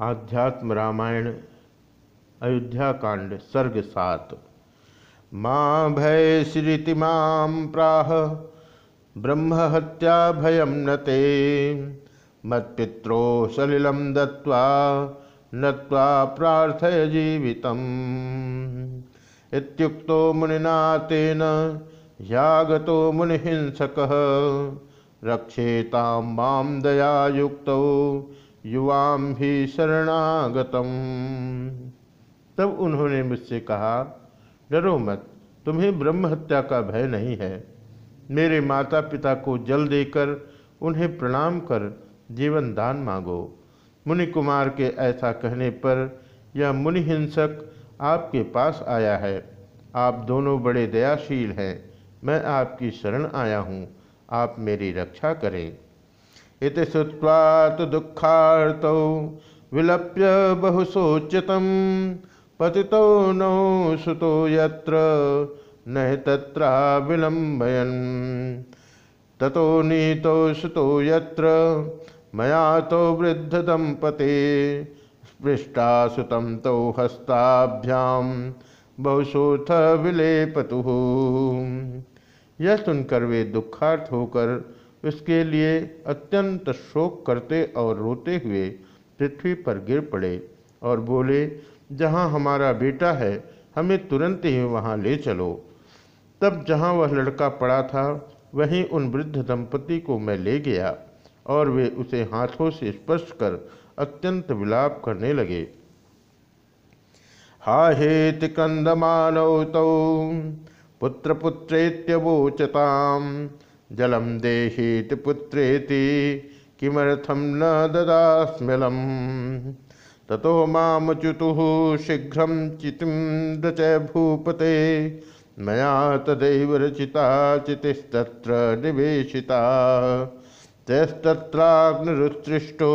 आध्यात्म रामायण, अयोध्या कांड, सर्ग सात। माँ भय श्रीति माँ प्राह, ब्रह्म हत्या भयम न ते। मत्पित्रो सलिलम दत्वा नत्वा प्रार्थय जीवितम्। इत्युक्तो मुनिना तेन, यागतो मुनिहिंसकः, रक्षेतां माँ दयायुक्तौ। युवाम भी शरणागतम। तब उन्होंने मुझसे कहा, डरो मत, तुम्हें ब्रह्म हत्या का भय नहीं है। मेरे माता पिता को जल देकर उन्हें प्रणाम कर जीवन दान मांगो। मुनि कुमार के ऐसा कहने पर यह मुनि हिंसक आपके पास आया है। आप दोनों बड़े दयाशील हैं। मैं आपकी शरण आया हूँ। आप मेरी रक्षा करें। इति श्रुवा तो दुखार्तौ विलप्य बहुशोच्यतम पति नौ सुतो यत्र न तत्रा विलम्बयन। ततो नीतो सुतो यत्र मया तो वृद्ध दंपते स्पृष्टा सुतम तो हस्ताभ्याम बहुशोथ विलेपतु। यह सुनकर वे दुखार्थ होकर उसके लिए अत्यंत शोक करते और रोते हुए पृथ्वी पर गिर पड़े और बोले, जहाँ हमारा बेटा है, हमें तुरंत ही वहाँ ले चलो। तब जहाँ वह लड़का पड़ा था, वहीं उन वृद्ध दंपति को मैं ले गया और वे उसे हाथों से स्पर्श कर अत्यंत विलाप करने लगे। हा हेत कंदमानौ तौ, पुत्र पुत्रेत्यवोचताम जलम देहीत पुत्रेति किमर्थम न ददास्मलम ततो मामच्युतु शीघ्र चितिम भूपते। मया तदैव रचिता चितिस्तत्र निवेशिता। तस्तत्राग्निरुत्सृष्टो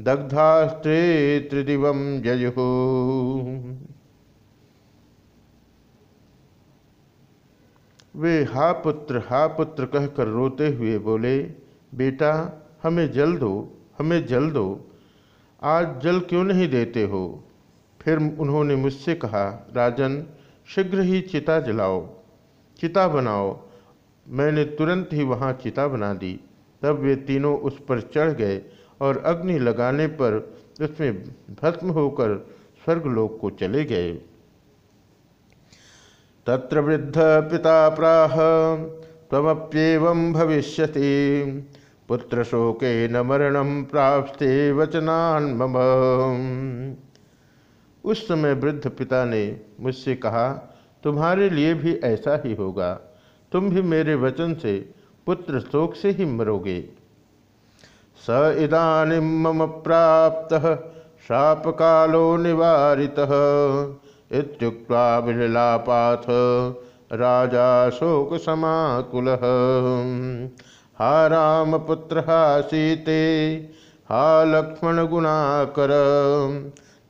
दग्धास्त्रे त्रिदिवं जयु वे हा पुत्र हा पुत्र कहकर रोते हुए बोले, बेटा, हमें जल दो, हमें जल दो। आज जल क्यों नहीं देते हो? फिर उन्होंने मुझसे कहा, राजन, शीघ्र ही चिता जलाओ, चिता बनाओ। मैंने तुरंत ही वहाँ चिता बना दी। तब वे तीनों उस पर चढ़ गए और अग्नि लगाने पर उसमें भस्म होकर स्वर्गलोक को चले गए। तत्र वृद्ध पिता प्राह तमप्येवं भविष्यति। पुत्र शोके न मरणम प्राप्ते वचनान मम। उस समय वृद्ध पिता ने मुझसे कहा, तुम्हारे लिए भी ऐसा ही होगा। तुम भी मेरे वचन से पुत्र शोक से ही मरोगे। स इदानीं मम प्राप्त शाप कालो निवारितः। इत्युक्त्वा विलापाथ राजा शोक समाकुल हा रामपुत्र, हा सीते, हा लक्ष्मण गुणाकर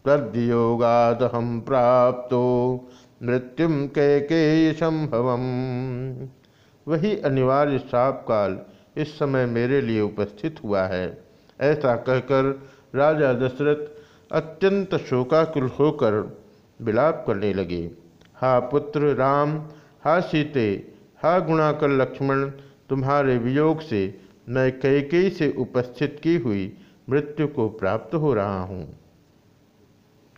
तद्योगादहम प्राप्त मृत्युम कैकेय संभव वही अनिवार्य साप काल इस समय मेरे लिए उपस्थित हुआ है, ऐसा कहकर राजा दशरथ अत्यंत शोकाकुल होकर विलाप करने लगे। हा पुत्र राम, हा सीते, हा गुणाकर लक्ष्मण, तुम्हारे वियोग से मैं कैकई से उपस्थित की हुई मृत्यु को प्राप्त हो रहा हूँ।